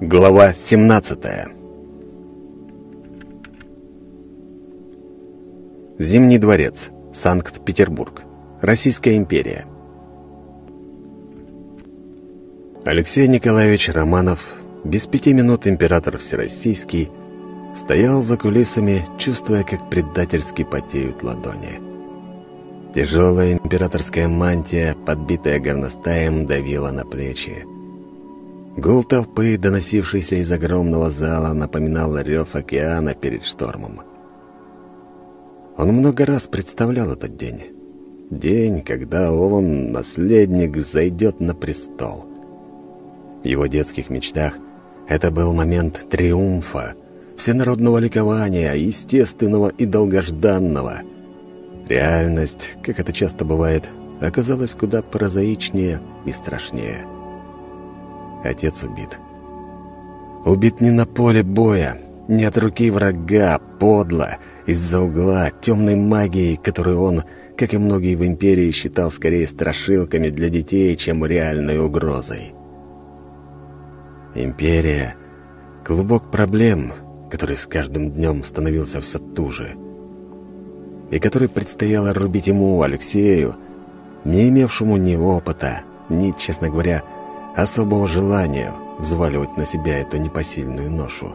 Глава 17 Зимний дворец, Санкт-Петербург, Российская империя. Алексей Николаевич Романов, без пяти минут император Всероссийский, стоял за кулисами, чувствуя, как предательски потеют ладони. Тяжелая императорская мантия, подбитая горностаем, давила на плечи. Гул толпы, доносившийся из огромного зала, напоминал рев океана перед штормом. Он много раз представлял этот день. День, когда он, наследник, зайдет на престол. В его детских мечтах это был момент триумфа, всенародного ликования, естественного и долгожданного. Реальность, как это часто бывает, оказалась куда прозаичнее и страшнее. Отец убит. Убит не на поле боя, не от руки врага, подло, из-за угла, темной магией, которую он, как и многие в Империи, считал скорее страшилками для детей, чем реальной угрозой. Империя — клубок проблем, который с каждым днем становился все туже, и который предстояло рубить ему, Алексею, не имевшему ни опыта, ни, честно говоря, особого желания взваливать на себя эту непосильную ношу.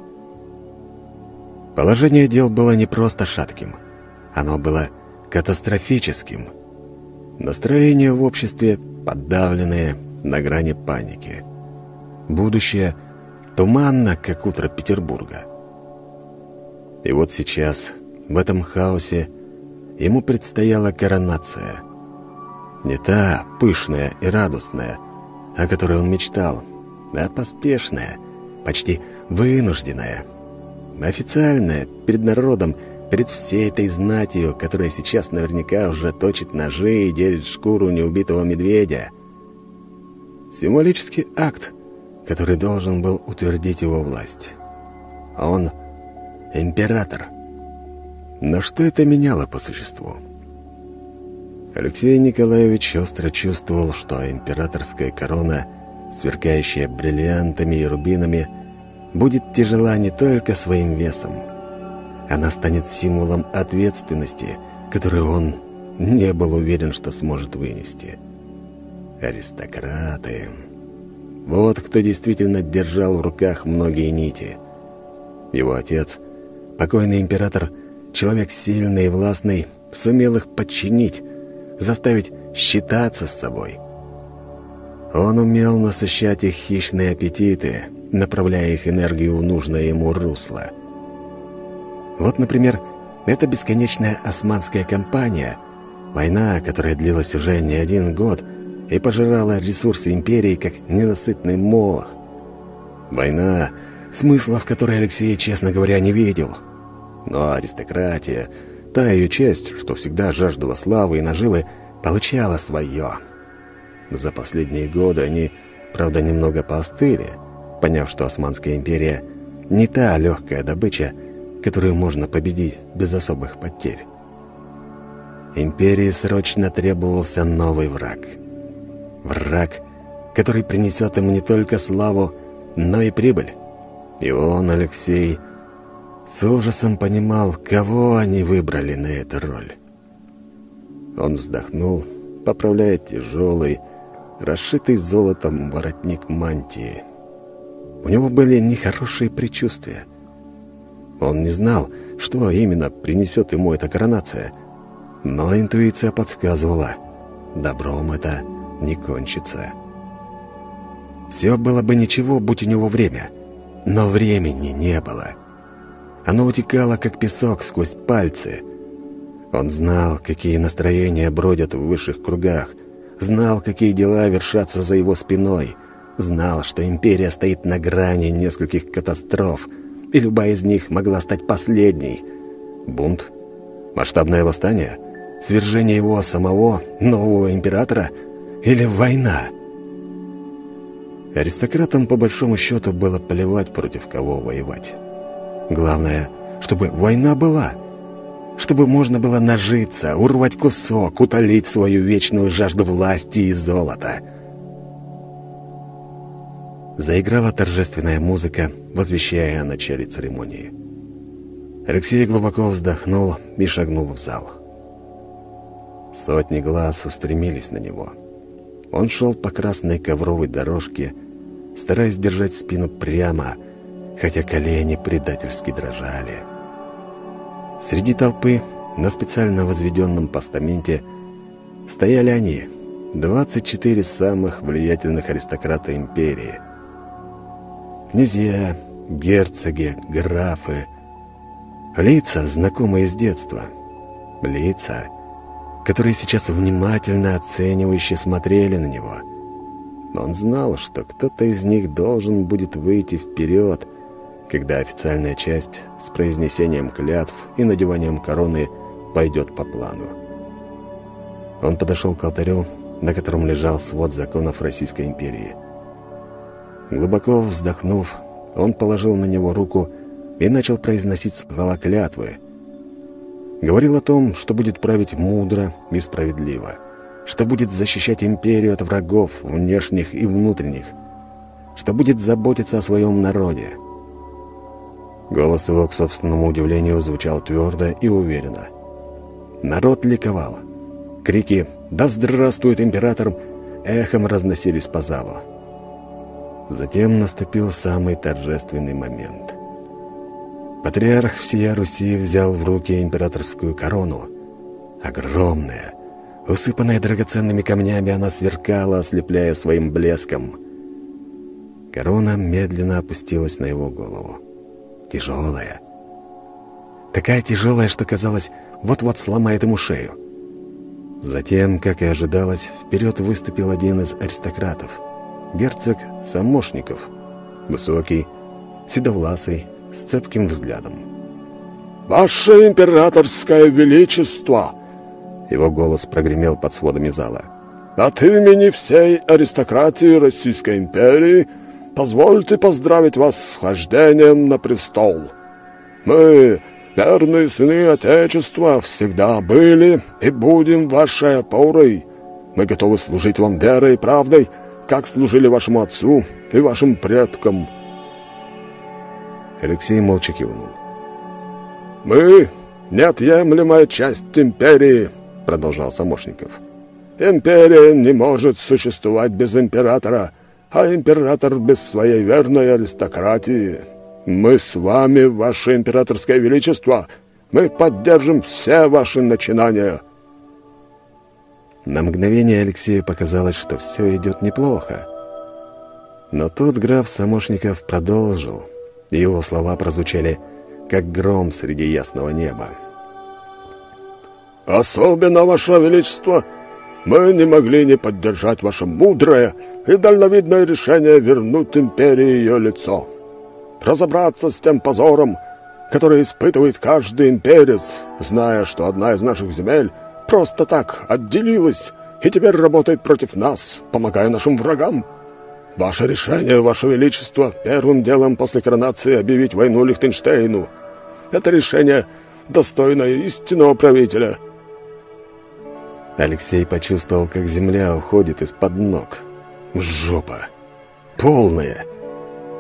Положение дел было не просто шатким, оно было катастрофическим. Настроение в обществе подавленное на грани паники. Будущее туманно, как утро Петербурга. И вот сейчас, в этом хаосе, ему предстояла коронация. Не та пышная и радостная, о которой он мечтал, а поспешная, почти вынужденная, официальная, перед народом, перед всей этой знатью, которая сейчас наверняка уже точит ножи и делит шкуру неубитого медведя. Символический акт, который должен был утвердить его власть. Он — император. Но что это меняло по существу? Алексей Николаевич остро чувствовал, что императорская корона, сверкающая бриллиантами и рубинами, будет тяжела не только своим весом. Она станет символом ответственности, которую он не был уверен, что сможет вынести. Аристократы. Вот кто действительно держал в руках многие нити. Его отец, покойный император, человек сильный и властный, сумел их подчинить, заставить считаться с собой. Он умел насыщать их хищные аппетиты, направляя их энергию в нужное ему русло. Вот, например, эта бесконечная османская кампания, война, которая длилась уже не один год и пожирала ресурсы империи, как ненасытный молох. Война, смысла в которой Алексей, честно говоря, не видел. Но аристократия, Та ее часть, что всегда жаждала славы и наживы, получала свое. За последние годы они, правда, немного поостыли, поняв, что Османская империя не та легкая добыча, которую можно победить без особых потерь. Империи срочно требовался новый враг. Враг, который принесет ему не только славу, но и прибыль. И он, Алексей, с ужасом понимал, кого они выбрали на эту роль. Он вздохнул, поправляя тяжелый, расшитый золотом воротник мантии. У него были нехорошие предчувствия. Он не знал, что именно принесет ему эта коронация, но интуиция подсказывала, добром это не кончится. Все было бы ничего, будь у него время, но времени не было. Оно утекало, как песок, сквозь пальцы. Он знал, какие настроения бродят в высших кругах, знал, какие дела вершатся за его спиной, знал, что империя стоит на грани нескольких катастроф, и любая из них могла стать последней. Бунт? Масштабное восстание? Свержение его самого, нового императора? Или война? Аристократам, по большому счету, было плевать, против кого воевать. Главное, чтобы война была. Чтобы можно было нажиться, урвать кусок, утолить свою вечную жажду власти и золота. заиграла торжественная музыка, возвещая о начале церемонии. Алексей глубоко вздохнул и шагнул в зал. Сотни глаз устремились на него. Он шел по красной ковровой дорожке, стараясь держать спину прямо, хотя колени предательски дрожали. Среди толпы, на специально возведенном постаменте, стояли они, 24 самых влиятельных аристократа империи. Князья, герцоги, графы, лица, знакомые с детства. Лица, которые сейчас внимательно оценивающе смотрели на него. Он знал, что кто-то из них должен будет выйти вперед, когда официальная часть с произнесением клятв и надеванием короны пойдет по плану. Он подошел к алтарю, на котором лежал свод законов Российской империи. Глубоко вздохнув, он положил на него руку и начал произносить слова клятвы. Говорил о том, что будет править мудро и справедливо, что будет защищать империю от врагов, внешних и внутренних, что будет заботиться о своем народе. Голос его, к собственному удивлению, звучал твердо и уверенно. Народ ликовал. Крики «Да здравствует император!» эхом разносились по залу. Затем наступил самый торжественный момент. Патриарх всея Руси взял в руки императорскую корону. Огромная, усыпанная драгоценными камнями, она сверкала, ослепляя своим блеском. Корона медленно опустилась на его голову. Тяжелая. Такая тяжелая, что казалось, вот-вот сломает ему шею. Затем, как и ожидалось, вперед выступил один из аристократов. Герцог Самошников. Высокий, седовласый, с цепким взглядом. «Ваше императорское величество!» Его голос прогремел под сводами зала. «От имени всей аристократии Российской империи позвольте поздравить вас с хождением на престол. Мы Верные сыны Отечества всегда были и будем вашей опорой. Мы готовы служить вам верой и правдой, как служили вашему отцу и вашим предкам». Алексей молча кивнул. «Мы — неотъемлемая часть империи», — продолжал Самошников. «Империя не может существовать без императора, а император без своей верной аристократии». Мы с вами, ваше императорское величество. Мы поддержим все ваши начинания». На мгновение Алексею показалось, что все идет неплохо. Но тут граф Самошников продолжил, его слова прозвучали, как гром среди ясного неба. «Особенно, Ваше Величество, мы не могли не поддержать ваше мудрое и дальновидное решение вернуть империи ее лицо» разобраться с тем позором, который испытывает каждый имперец, зная, что одна из наших земель просто так отделилась и теперь работает против нас, помогая нашим врагам. Ваше решение, Ваше Величество, первым делом после коронации объявить войну Лихтенштейну. Это решение достойное истинного правителя. Алексей почувствовал, как земля уходит из-под ног. Жопа. Полная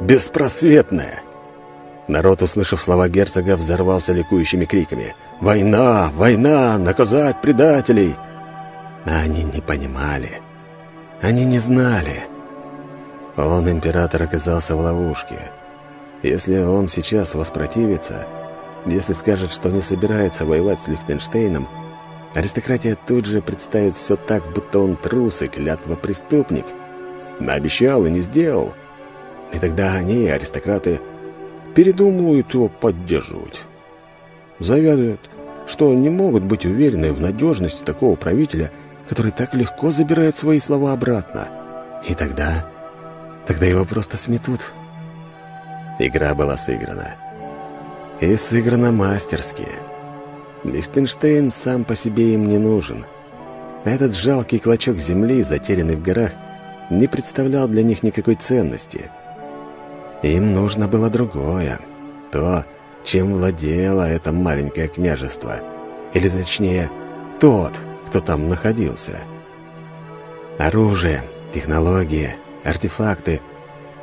беспросветная. Народ, услышав слова герцога, взорвался ликующими криками. «Война! Война! Наказать предателей!» А они не понимали. Они не знали. Он, император, оказался в ловушке. Если он сейчас воспротивится, если скажет, что не собирается воевать с Лихтенштейном, аристократия тут же представит все так, будто он трус и клятва преступник. Наобещал и не сделал — и тогда они, аристократы, передумают его поддерживать. Заявят, что не могут быть уверены в надежности такого правителя, который так легко забирает свои слова обратно. И тогда... тогда его просто сметут. Игра была сыграна. И сыграна мастерски. Лихтенштейн сам по себе им не нужен. Этот жалкий клочок земли, затерянный в горах, не представлял для них никакой ценности — им нужно было другое. То, чем владело это маленькое княжество. Или точнее, тот, кто там находился. Оружие, технологии, артефакты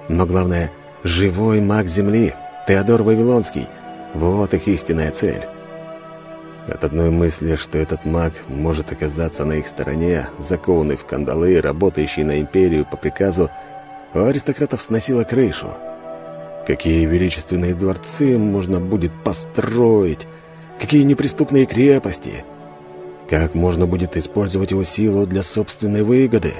Но главное, живой маг Земли, Теодор Вавилонский. Вот их истинная цель. От одной мысли, что этот маг может оказаться на их стороне, закованный в кандалы, работающий на империю по приказу, у аристократов сносило крышу. Какие величественные дворцы можно будет построить, какие неприступные крепости. Как можно будет использовать его силу для собственной выгоды?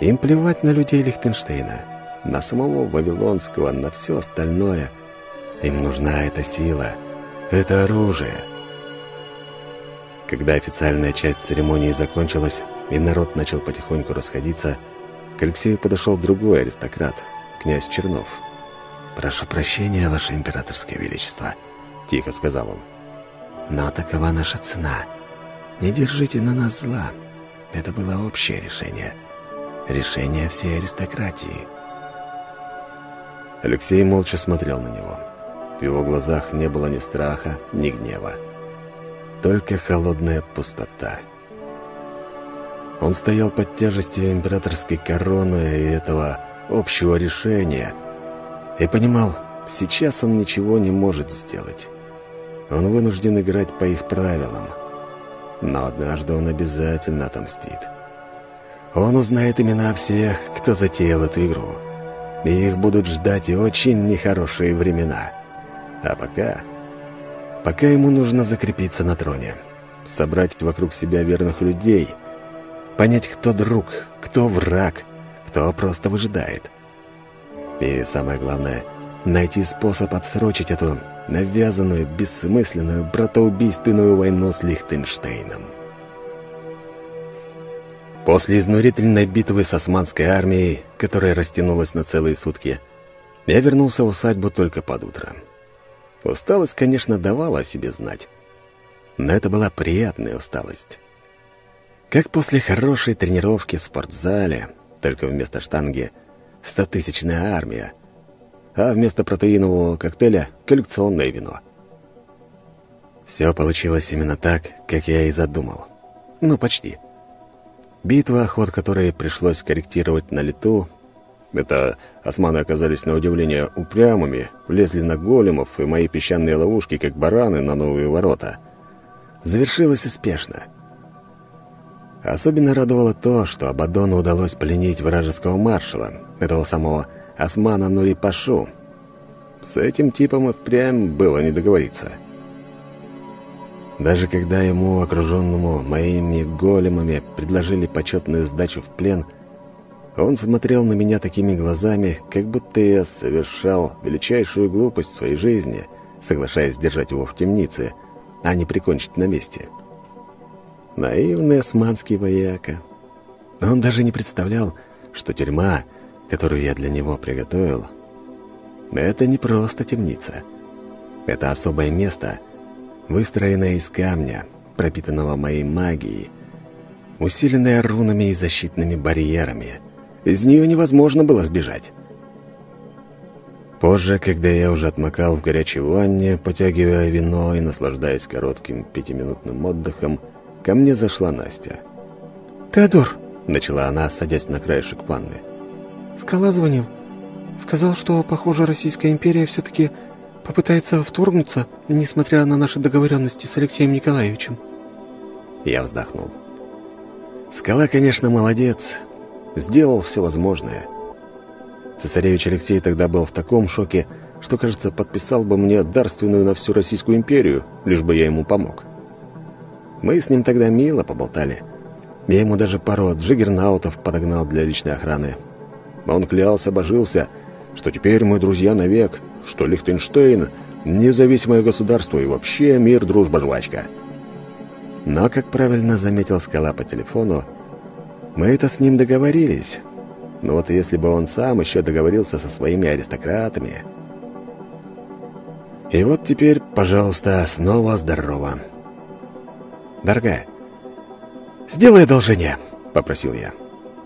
Им плевать на людей Лихтенштейна, на самого Вавилонского, на все остальное. Им нужна эта сила, это оружие. Когда официальная часть церемонии закончилась, и народ начал потихоньку расходиться, к Алексею подошел другой аристократ, князь Чернов. «Прошу прощения, Ваше Императорское Величество», — тихо сказал он. «Но такова наша цена. Не держите на нас зла. Это было общее решение. Решение всей аристократии». Алексей молча смотрел на него. В его глазах не было ни страха, ни гнева только холодная пустота. Он стоял под тяжестью императорской короны и этого общего решения и понимал, сейчас он ничего не может сделать. Он вынужден играть по их правилам. Но однажды он обязательно отомстит. Он узнает имена всех, кто затеял эту игру. И их будут ждать и очень нехорошие времена. А пока... Пока ему нужно закрепиться на троне, собрать вокруг себя верных людей, понять, кто друг, кто враг, кто просто выжидает. И самое главное, найти способ отсрочить эту навязанную, бессмысленную, братоубийственную войну с Лихтенштейном. После изнурительной битвы с османской армией, которая растянулась на целые сутки, я вернулся в усадьбу только под утро. Усталость, конечно, давала о себе знать. Но это была приятная усталость. Как после хорошей тренировки в спортзале, только вместо штанги стотысячная армия, а вместо протеинового коктейля коллекционное вино. Все получилось именно так, как я и задумал. Ну, почти. Битва, ход которой пришлось корректировать на лету, это османы оказались на удивление упрямыми, влезли на големов и мои песчаные ловушки, как бараны на новые ворота. Завершилось успешно. Особенно радовало то, что Абадону удалось пленить вражеского маршала, этого самого Османа Нури-Пашу. С этим типом и впрямь было не договориться. Даже когда ему, окруженному моими големами, предложили почетную сдачу в плен – он смотрел на меня такими глазами, как будто я совершал величайшую глупость в своей жизни, соглашаясь держать его в темнице, а не прикончить на месте. Наивный османский вояка. Он даже не представлял, что тюрьма, которую я для него приготовил, это не просто темница. Это особое место, выстроенное из камня, пропитанного моей магией, усиленное рунами и защитными барьерами — из нее невозможно было сбежать. Позже, когда я уже отмокал в горячей ванне, потягивая вино и наслаждаясь коротким пятиминутным отдыхом, ко мне зашла Настя. «Теодор», — начала она, садясь на краешек ванны. «Скала звонил. Сказал, что, похоже, Российская империя все-таки попытается вторгнуться, несмотря на наши договоренности с Алексеем Николаевичем». Я вздохнул. «Скала, конечно, молодец, сделал все возможное. Цесаревич Алексей тогда был в таком шоке, что, кажется, подписал бы мне дарственную на всю Российскую империю, лишь бы я ему помог. Мы с ним тогда мило поболтали. Я ему даже пару джиггернаутов подогнал для личной охраны. Он клялся, божился, что теперь мы друзья навек, что Лихтенштейн — независимое государство и вообще мир, дружба, жвачка. Но, как правильно заметил Скала по телефону, мы это с ним договорились. Но вот если бы он сам еще договорился со своими аристократами... И вот теперь, пожалуйста, снова здорово. Дорогая, сделай одолжение, — попросил я.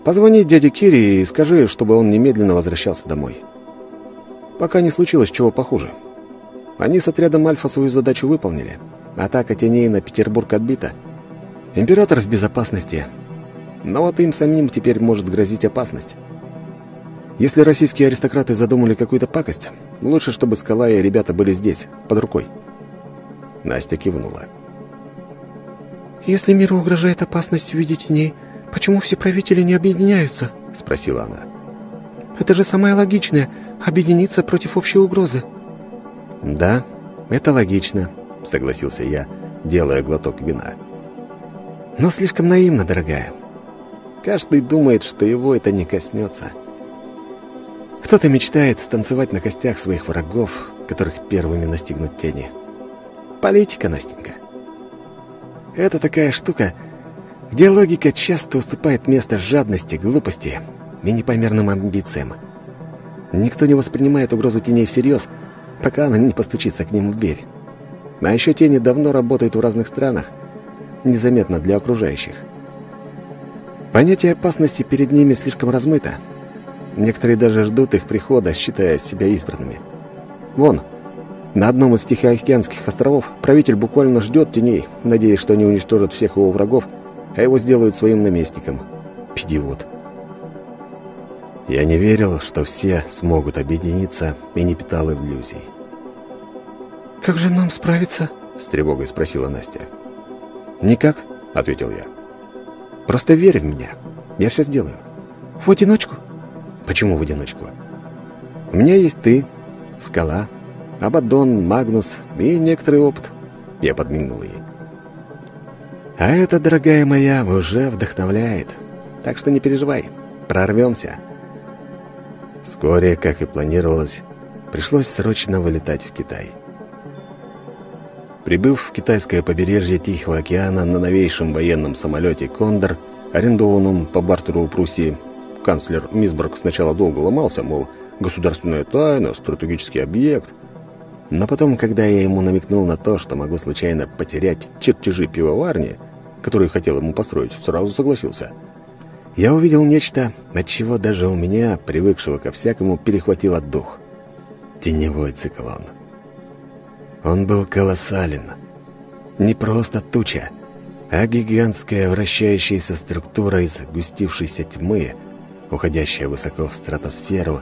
Позвони дяде Кире и скажи, чтобы он немедленно возвращался домой. Пока не случилось чего похуже. Они с отрядом Альфа свою задачу выполнили. Атака теней на Петербург отбита. Император в безопасности, но вот им самим теперь может грозить опасность. Если российские аристократы задумали какую-то пакость, лучше, чтобы скала и ребята были здесь, под рукой. Настя кивнула. «Если миру угрожает опасность в виде теней, почему все правители не объединяются?» — спросила она. «Это же самое логичное — объединиться против общей угрозы». «Да, это логично», — согласился я, делая глоток вина. «Но слишком наивно, дорогая. Каждый думает, что его это не коснется». Кто-то мечтает станцевать на костях своих врагов, которых первыми настигнут тени. Политика, Настенька. Это такая штука, где логика часто уступает место жадности, глупости и непомерным амбициям. Никто не воспринимает угрозу теней всерьез, пока она не постучится к ним в дверь. А еще тени давно работают в разных странах, незаметно для окружающих. Понятие опасности перед ними слишком размыто, Некоторые даже ждут их прихода, считая себя избранными. Вон, на одном из Тихоокеанских островов правитель буквально ждет теней, надеясь, что они уничтожат всех его врагов, а его сделают своим наместником. Идиот. Я не верил, что все смогут объединиться, и не питал иллюзий. «Как же нам справиться?» — с тревогой спросила Настя. «Никак», — ответил я. «Просто верь в меня. Я все сделаю». «В одиночку?» Почему в одиночку? У меня есть ты, скала, Абаддон, Магнус и некоторый опыт. Я подмигнул ей. А это, дорогая моя, уже вдохновляет. Так что не переживай, прорвемся. Вскоре, как и планировалось, пришлось срочно вылетать в Китай. Прибыв в китайское побережье Тихого океана на новейшем военном самолете «Кондор», арендованном по бартеру у Пруссии, канцлер Мисборг сначала долго ломался, мол, государственная тайна, стратегический объект. Но потом, когда я ему намекнул на то, что могу случайно потерять чертежи пивоварни, которые хотел ему построить, сразу согласился. Я увидел нечто, от чего даже у меня, привыкшего ко всякому, перехватило дух. Теневой циклон. Он был колоссален. Не просто туча, а гигантская вращающаяся структура из густившейся тьмы — уходящая высоко в стратосферу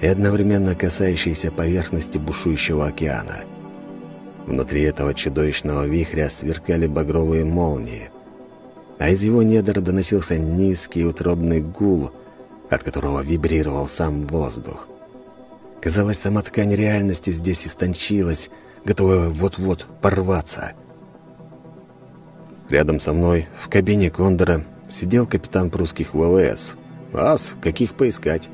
и одновременно касающаяся поверхности бушующего океана. Внутри этого чудовищного вихря сверкали багровые молнии, а из его недр доносился низкий утробный гул, от которого вибрировал сам воздух. Казалось, сама ткань реальности здесь истончилась, готовая вот-вот порваться. Рядом со мной, в кабине Кондора, сидел капитан прусских ВВС, Ас, каких поискать.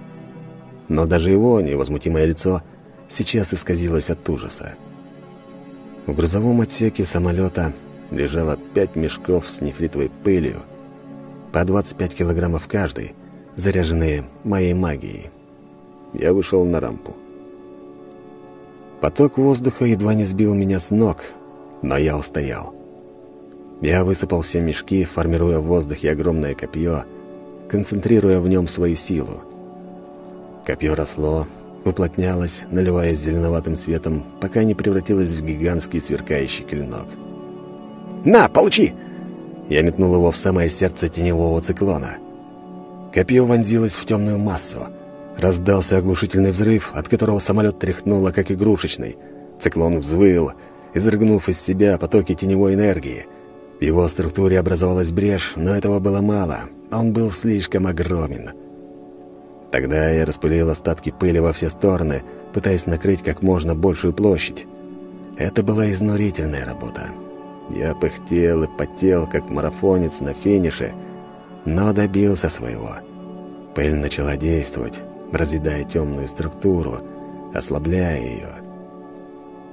Но даже его невозмутимое лицо сейчас исказилось от ужаса. В грузовом отсеке самолета лежало пять мешков с нефритовой пылью, по 25 килограммов каждый, заряженные моей магией. Я вышел на рампу. Поток воздуха едва не сбил меня с ног, но я устоял. Я высыпал все мешки, формируя в воздухе огромное копье — концентрируя в нем свою силу. Копье росло, уплотнялось, наливаясь зеленоватым светом, пока не превратилось в гигантский сверкающий клинок. «На, получи!» Я метнул его в самое сердце теневого циклона. Копье вонзилось в темную массу. Раздался оглушительный взрыв, от которого самолет тряхнуло, как игрушечный. Циклон взвыл, изрыгнув из себя потоки теневой энергии. В его структуре образовалась брешь, но этого было мало. Он был слишком огромен. Тогда я распылил остатки пыли во все стороны, пытаясь накрыть как можно большую площадь. Это была изнурительная работа. Я пыхтел и потел, как марафонец на финише, но добился своего. Пыль начала действовать, разъедая темную структуру, ослабляя ее.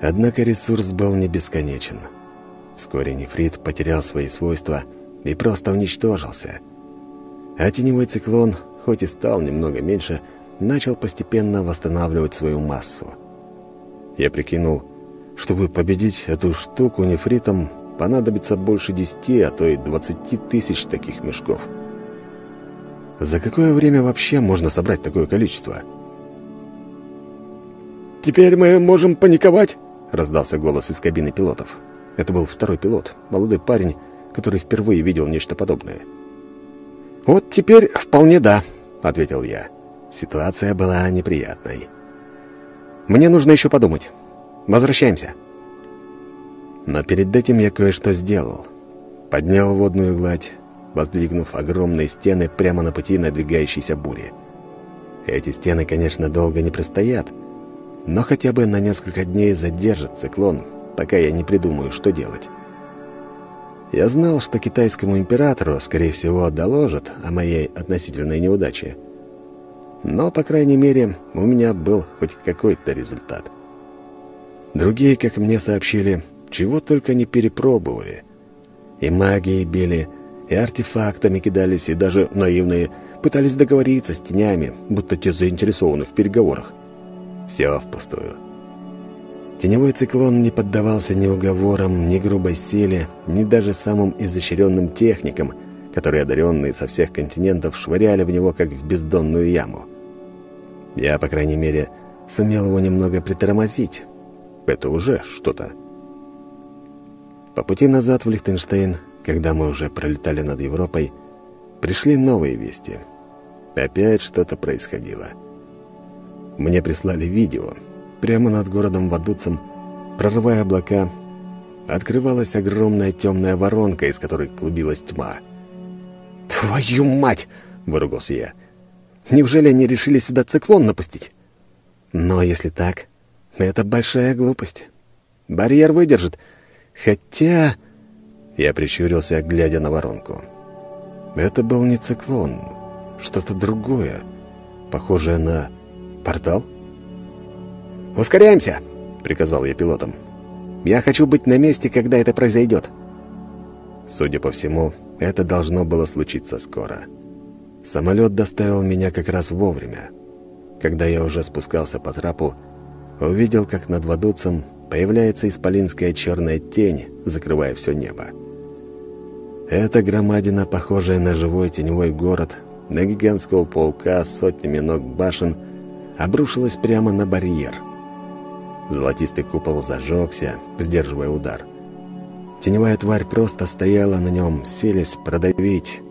Однако ресурс был не бесконечен. Вскоре нефрит потерял свои свойства и просто уничтожился — а теневой циклон, хоть и стал немного меньше, начал постепенно восстанавливать свою массу. Я прикинул, чтобы победить эту штуку нефритом, понадобится больше десяти, а то и двадцати тысяч таких мешков. За какое время вообще можно собрать такое количество? «Теперь мы можем паниковать?» — раздался голос из кабины пилотов. Это был второй пилот, молодой парень, который впервые видел нечто подобное. «Вот теперь вполне да», — ответил я. Ситуация была неприятной. «Мне нужно еще подумать. Возвращаемся». Но перед этим я кое-что сделал. Поднял водную гладь, воздвигнув огромные стены прямо на пути надвигающейся бури. Эти стены, конечно, долго не простоят, но хотя бы на несколько дней задержат циклон, пока я не придумаю, что делать. Я знал, что китайскому императору, скорее всего, доложат о моей относительной неудаче. Но, по крайней мере, у меня был хоть какой-то результат. Другие, как мне сообщили, чего только не перепробовали. И магией били, и артефактами кидались, и даже наивные пытались договориться с тенями, будто те заинтересованы в переговорах. Все впустую. Теневой циклон не поддавался ни уговорам, ни грубой силе, ни даже самым изощренным техникам, которые одаренные со всех континентов швыряли в него, как в бездонную яму. Я, по крайней мере, сумел его немного притормозить. Это уже что-то. По пути назад в Лихтенштейн, когда мы уже пролетали над Европой, пришли новые вести. Опять что-то происходило. Мне прислали видео. Прямо над городом Вадуцем, прорывая облака, открывалась огромная темная воронка, из которой клубилась тьма. «Твою мать!» — выругался я. «Неужели они решили сюда циклон напустить?» «Но если так, это большая глупость. Барьер выдержит. Хотя...» Я прищурился, глядя на воронку. Это был не циклон, что-то другое, похожее на Портал? «Ускоряемся!» — приказал я пилотам. «Я хочу быть на месте, когда это произойдет». Судя по всему, это должно было случиться скоро. Самолет доставил меня как раз вовремя. Когда я уже спускался по трапу, увидел, как над Вадуцем появляется исполинская черная тень, закрывая все небо. Эта громадина, похожая на живой теневой город, на гигантского паука с сотнями ног башен — обрушилась прямо на барьер. Золотистый купол зажегся, сдерживая удар. Теневая тварь просто стояла на нем, селись продавить.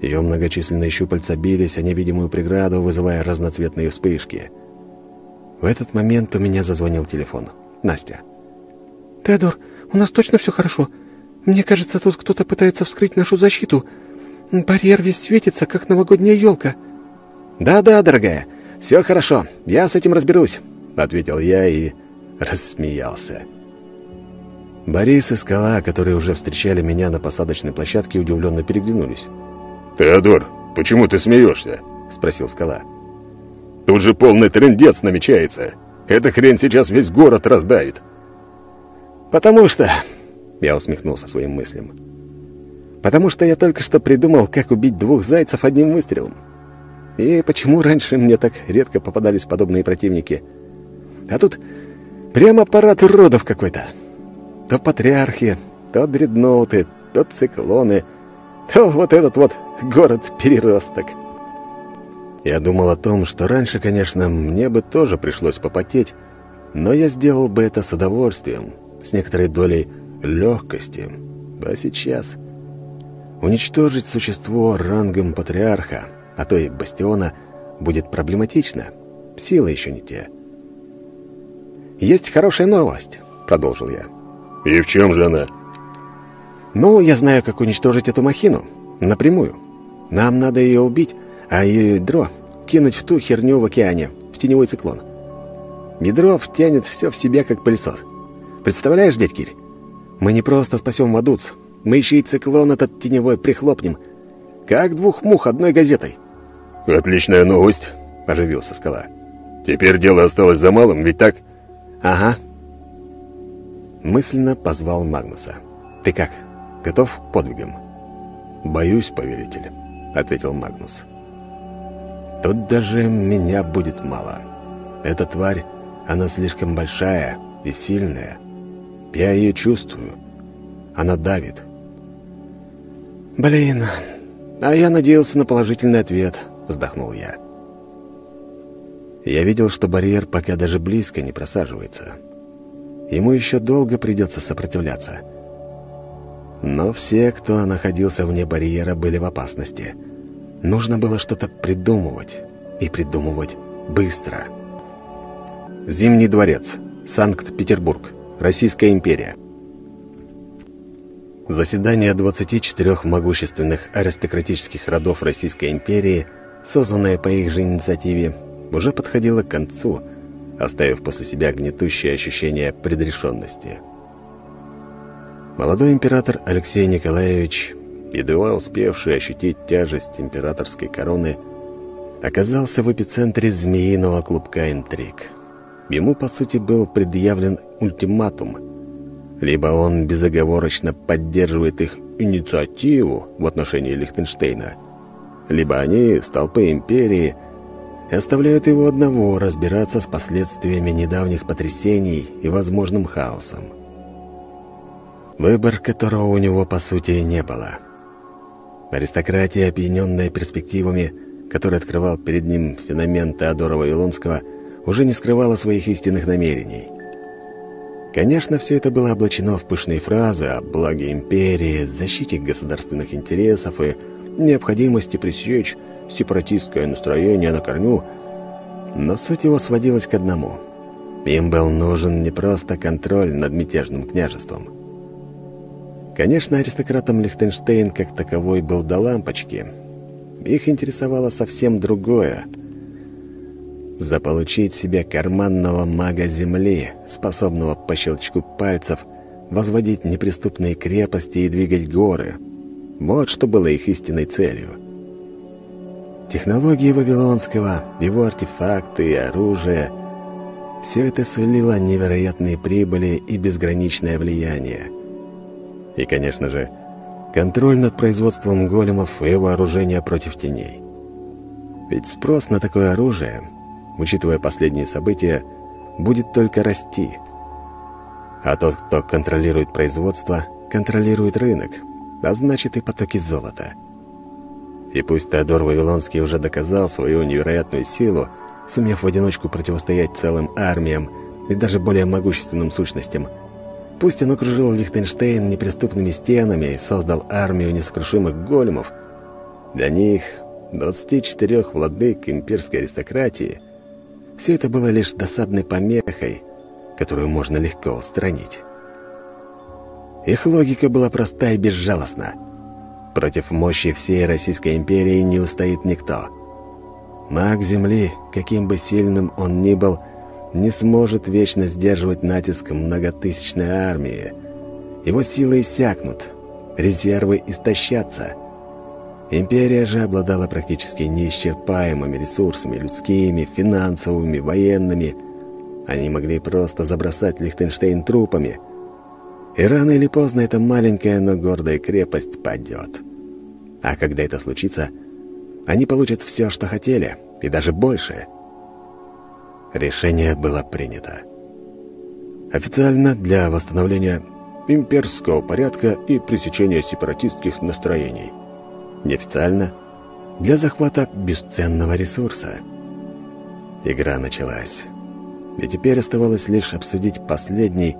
Ее многочисленные щупальца бились о невидимую преграду, вызывая разноцветные вспышки. В этот момент у меня зазвонил телефон. Настя. «Теодор, у нас точно все хорошо? Мне кажется, тут кто-то пытается вскрыть нашу защиту. Барьер весь светится, как новогодняя елка». «Да-да, дорогая. «Все хорошо, я с этим разберусь», — ответил я и рассмеялся. Борис и Скала, которые уже встречали меня на посадочной площадке, удивленно переглянулись. «Теодор, почему ты смеешься?» — спросил Скала. «Тут же полный трендец намечается. Эта хрень сейчас весь город раздавит». «Потому что...» — я усмехнулся своим мыслям. «Потому что я только что придумал, как убить двух зайцев одним выстрелом. И почему раньше мне так редко попадались подобные противники? А тут прямо аппарат уродов какой-то. То патриархи, то дредноуты, то циклоны, то вот этот вот город-переросток. Я думал о том, что раньше, конечно, мне бы тоже пришлось попотеть, но я сделал бы это с удовольствием, с некоторой долей легкости. А сейчас уничтожить существо рангом патриарха — а то и бастиона, будет проблематично. Силы еще не те. «Есть хорошая новость», — продолжил я. «И в чем же она?» «Ну, я знаю, как уничтожить эту махину. Напрямую. Нам надо ее убить, а ее ядро кинуть в ту херню в океане, в теневой циклон. Ядро втянет все в себя, как пылесос. Представляешь, дядь Кирь? Мы не просто спасем Вадуц, мы еще и циклон этот теневой прихлопнем. Как двух мух одной газетой. «Отличная новость», — оживился скала. «Теперь дело осталось за малым, ведь так?» «Ага». Мысленно позвал Магнуса. «Ты как, готов к подвигам?» «Боюсь, повелитель», — ответил Магнус. «Тут даже меня будет мало. Эта тварь, она слишком большая и сильная. Я ее чувствую. Она давит». «Блин, а я надеялся на положительный ответ», — вздохнул я. Я видел, что барьер пока даже близко не просаживается. Ему еще долго придется сопротивляться. Но все, кто находился вне барьера, были в опасности. Нужно было что-то придумывать. и придумывать быстро. Зимний дворец. Санкт-Петербург. Российская империя. Заседание 24 могущественных аристократических родов Российской империи, созванное по их же инициативе, уже подходило к концу, оставив после себя гнетущее ощущение предрешенности. Молодой император Алексей Николаевич, едва успевший ощутить тяжесть императорской короны, оказался в эпицентре змеиного клубка интриг. Ему, по сути, был предъявлен ультиматум. Либо он безоговорочно поддерживает их инициативу в отношении Лихтенштейна, либо они, столпы империи, оставляют его одного разбираться с последствиями недавних потрясений и возможным хаосом выбор которого у него, по сути, не было. Аристократия, опьяненная перспективами, который открывал перед ним феномен Теодора Вавилонского, уже не скрывала своих истинных намерений. Конечно, все это было облачено в пышные фразы о благе империи, защите государственных интересов и необходимости пресечь сепаратистское настроение на корню, но суть его сводилась к одному. Им был нужен не просто контроль над мятежным княжеством. Конечно, аристократам Лихтенштейн как таковой был до лампочки. Их интересовало совсем другое. Заполучить себе карманного мага Земли, способного по щелчку пальцев возводить неприступные крепости и двигать горы. Вот что было их истинной целью. Технологии Вавилонского, его артефакты и оружие — все это сулило невероятные прибыли и безграничное влияние — и, конечно же, контроль над производством големов и вооружения против теней. Ведь спрос на такое оружие, учитывая последние события, будет только расти. А тот, кто контролирует производство, контролирует рынок, а значит и потоки золота. И пусть Теодор Вавилонский уже доказал свою невероятную силу, сумев в одиночку противостоять целым армиям и даже более могущественным сущностям – Пусть он окружил Лихтенштейн неприступными стенами и создал армию несокрушимых големов, для них, 24 владык имперской аристократии, все это было лишь досадной помехой, которую можно легко устранить. Их логика была проста и безжалостна. Против мощи всей Российской империи не устоит никто. Маг Земли, каким бы сильным он ни был, — не сможет вечно сдерживать натиск многотысячной армии. Его силы иссякнут, резервы истощатся. Империя же обладала практически неисчерпаемыми ресурсами людскими, финансовыми, военными. Они могли просто забросать Лихтенштейн трупами. И рано или поздно эта маленькая, но гордая крепость падет. А когда это случится, они получат все, что хотели, и даже больше — Решение было принято. Официально для восстановления имперского порядка и пресечения сепаратистских настроений. Неофициально для захвата бесценного ресурса. Игра началась. И теперь оставалось лишь обсудить последний,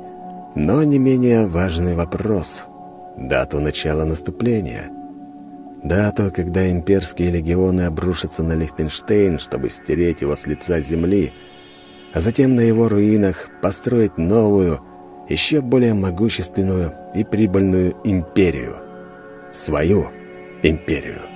но не менее важный вопрос — дату начала наступления. Дату, когда имперские легионы обрушатся на Лихтенштейн, чтобы стереть его с лица земли — а затем на его руинах построить новую, еще более могущественную и прибыльную империю. Свою империю.